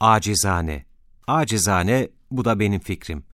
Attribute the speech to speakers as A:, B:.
A: Acizane. Acizane bu da benim fikrim.